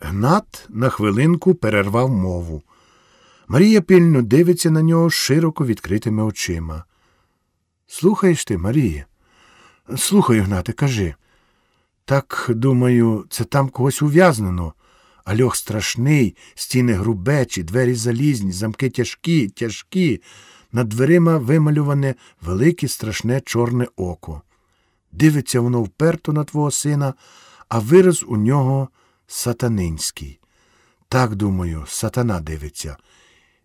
Гнат на хвилинку перервав мову. Марія пильно дивиться на нього широко відкритими очима. Слухаєш ти, Марія? Слухаю, Гнате, кажи. Так, думаю, це там когось ув'язнено. А льох страшний, стіни грубечі, двері залізні, замки тяжкі, тяжкі. Над дверима вималюване велике страшне чорне око. Дивиться воно вперто на твого сина, а вираз у нього сатанинський. Так, думаю, сатана дивиться.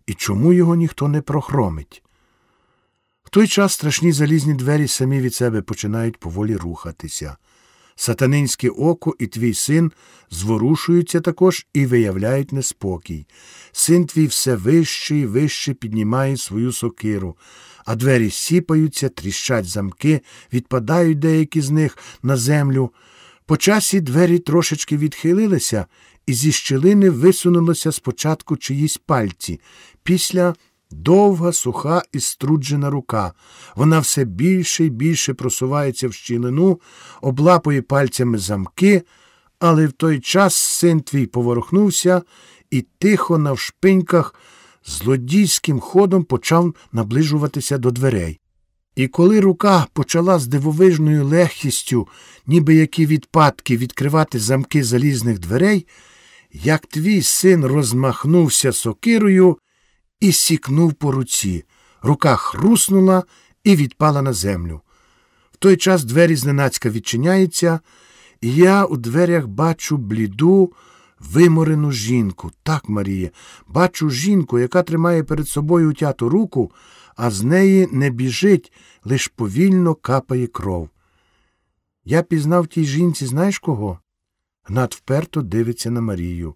І чому його ніхто не прохромить? В той час страшні залізні двері самі від себе починають поволі рухатися. Сатанинське око і твій син зворушуються також і виявляють неспокій. Син твій все вище і вище піднімає свою сокиру, а двері сіпаються, тріщать замки, відпадають деякі з них на землю. По часі двері трошечки відхилилися, і зі щілини висунулося спочатку чиїсь пальці. Після довга, суха і струджена рука. Вона все більше і більше просувається в щілину, облапує пальцями замки, але в той час син твій поворухнувся і тихо на вшпиньках злодійським ходом почав наближуватися до дверей. І коли рука почала з дивовижною легкістю, ніби які відпадки відкривати замки залізних дверей, як твій син розмахнувся сокирою і сікнув по руці. Рука хруснула і відпала на землю. В той час двері зненацька відчиняються, і я у дверях бачу бліду, виморену жінку. Так, Марія, бачу жінку, яка тримає перед собою утяту руку, а з неї не біжить, лиш повільно капає кров. Я пізнав тій жінці, знаєш кого? Гнат вперто дивиться на Марію.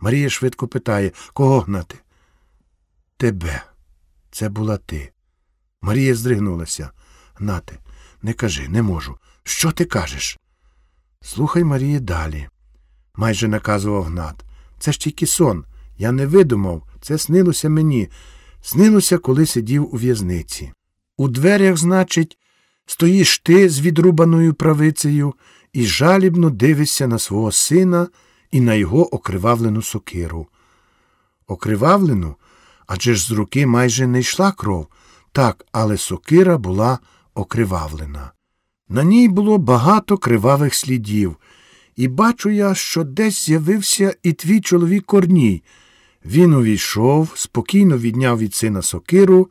Марія швидко питає, кого гнати? Тебе. Це була ти. Марія здригнулася. Гнате, не кажи, не можу. Що ти кажеш? Слухай, Марія, далі, майже наказував Гнат. Це ж тільки сон. Я не видумав, це снилося мені. Снилося, коли сидів у в'язниці. У дверях, значить, стоїш ти з відрубаною правицею і жалібно дивишся на свого сина і на його окривавлену сокиру. Окривавлену? Адже ж з руки майже не йшла кров. Так, але сокира була окривавлена. На ній було багато кривавих слідів, і бачу я, що десь з'явився і твій чоловік Корній. Він увійшов, спокійно відняв від сина сокиру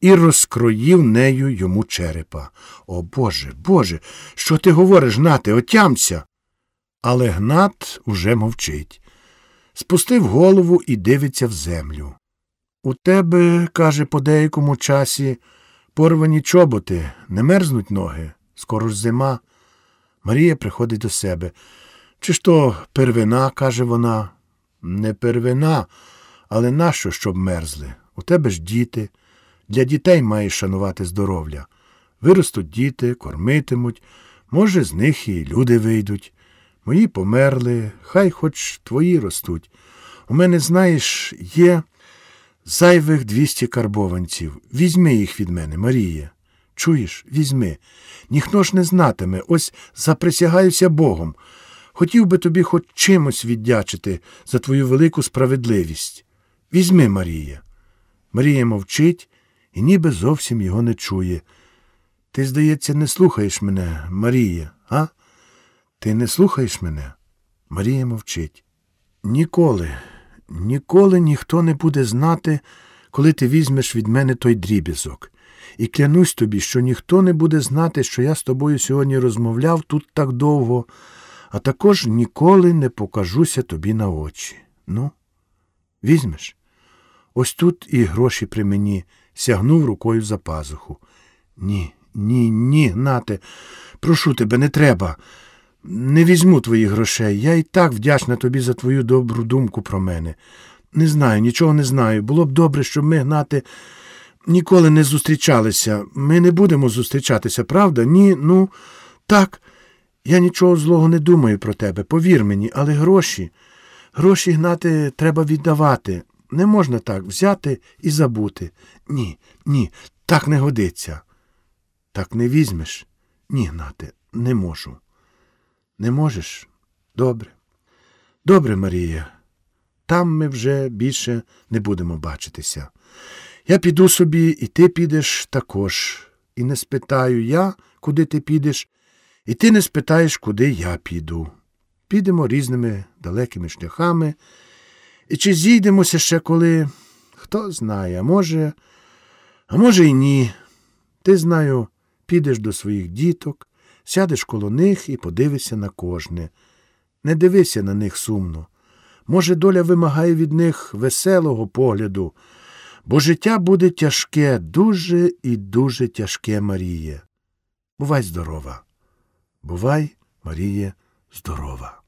і розкроїв нею йому черепа. О Боже, Боже, що ти говориш, Гнате, отямся. Але Гнат уже мовчить. Спустив голову і дивиться в землю. У тебе, каже, по деякому часі порвані чоботи, не мерзнуть ноги, скоро ж зима. Марія приходить до себе. Чи ж то первина, каже вона, не первина, але нащо, щоб мерзли? У тебе ж діти. Для дітей маєш шанувати здоров'я. Виростуть діти, кормитимуть, може, з них і люди вийдуть. Мої померли, хай хоч твої ростуть. У мене, знаєш, є зайвих двісті карбованців. Візьми їх від мене, Марія. Чуєш, візьми. Ніхто ж не знатиме, ось заприсягаюся Богом. Хотів би тобі хоч чимось віддячити за твою велику справедливість. Візьми, Марія. Марія мовчить і ніби зовсім його не чує. Ти, здається, не слухаєш мене, Марія, а? Ти не слухаєш мене? Марія мовчить. Ніколи, ніколи ніхто не буде знати, коли ти візьмеш від мене той дріб'язок. І клянусь тобі, що ніхто не буде знати, що я з тобою сьогодні розмовляв тут так довго, а також ніколи не покажуся тобі на очі. Ну, візьмеш? Ось тут і гроші при мені сягнув рукою за пазуху. Ні, ні, ні, нате, прошу тебе, не треба. Не візьму твоїх грошей. Я і так вдячна тобі за твою добру думку про мене. Не знаю, нічого не знаю. Було б добре, щоб ми, гнати, ніколи не зустрічалися. Ми не будемо зустрічатися, правда? Ні, ну, так. Я нічого злого не думаю про тебе, повір мені, але гроші. Гроші гнати треба віддавати. Не можна так взяти і забути. Ні, ні, так не годиться. Так не візьмеш? Ні, Гнате, не можу. Не можеш? Добре. Добре, Марія, там ми вже більше не будемо бачитися. Я піду собі, і ти підеш також. І не спитаю я, куди ти підеш, і ти не спитаєш, куди я піду. Підемо різними далекими шляхами. І чи зійдемося ще коли? Хто знає, а може, а може, й ні. Ти, знаю, підеш до своїх діток, сядеш коло них і подивишся на кожне. Не дивися на них сумно. Може, доля вимагає від них веселого погляду, бо життя буде тяжке, дуже і дуже тяжке, Маріє. Бувай здорова. Бувай, Маріє, здорова.